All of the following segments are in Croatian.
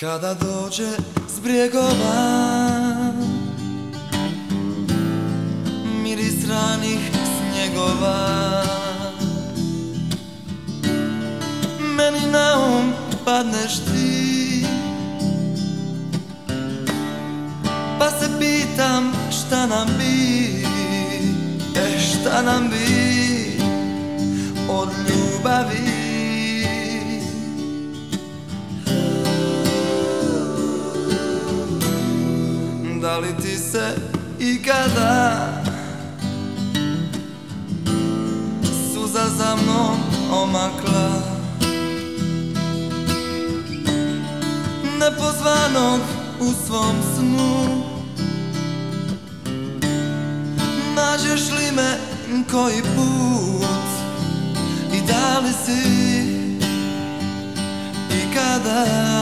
Kada dođe s brijegova Miris ranih snjegova. Meni na um padneš ti Pa se pitam šta nam bi E šta nam bi Od ljubavi Da li ti se ikada. Suza za mnom omakla. Nepozvanog u svom snu. Nađeš li me koji put? I da li si ikada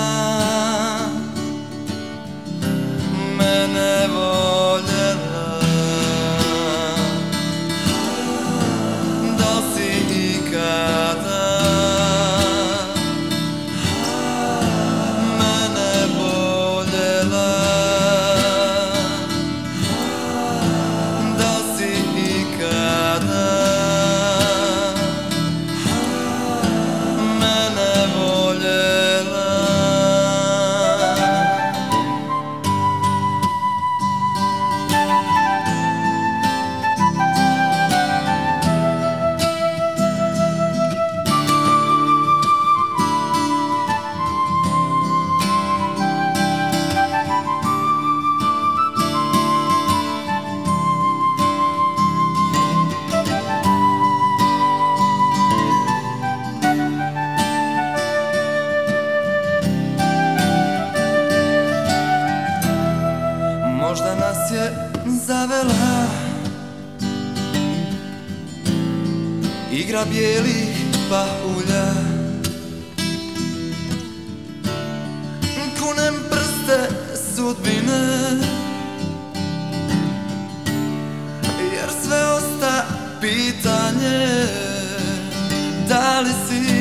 Možda nas je zavela. Igra bijelih pahulja. Kunem prste sudbine. Jer sve osta pitanje Da li si